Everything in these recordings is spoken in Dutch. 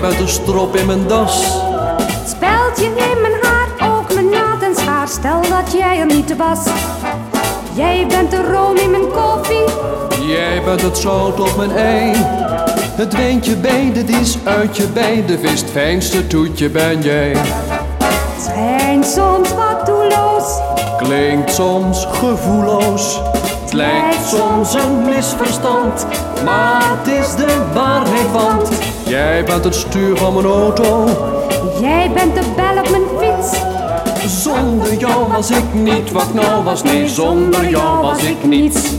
bent een strop in mijn das. Het speldje in mijn haar, ook mijn naad en schaar. Stel dat jij er niet was. Jij bent de room in mijn koffie. Jij bent het zout op mijn ei. Het wijntje bij de dis, uit je bij de vis. Het fijnste toetje ben jij. Het schijnt soms wat doelloos. Klinkt soms gevoelloos. Het lijkt soms een misverstand. Maar het is de waarheid, want jij bent het stuur van mijn auto. Jij bent de bel op mijn fiets. Zonder jou was ik niet wat nou was. Nee, zonder jou was ik niets.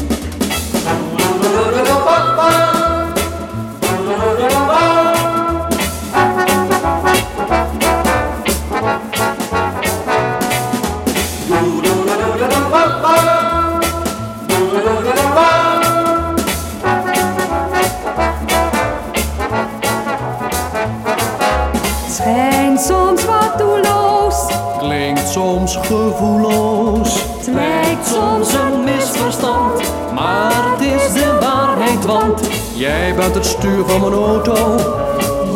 Soms gevoelloos. Het lijkt soms een misverstand. Maar het is de waarheid, want jij bent het stuur van mijn auto.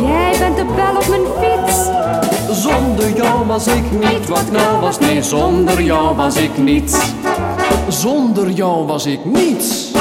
Jij bent de bel op mijn fiets. Zonder jou was ik niet wat ik nou was. Nee, zonder jou was ik niets. Zonder jou was ik niets.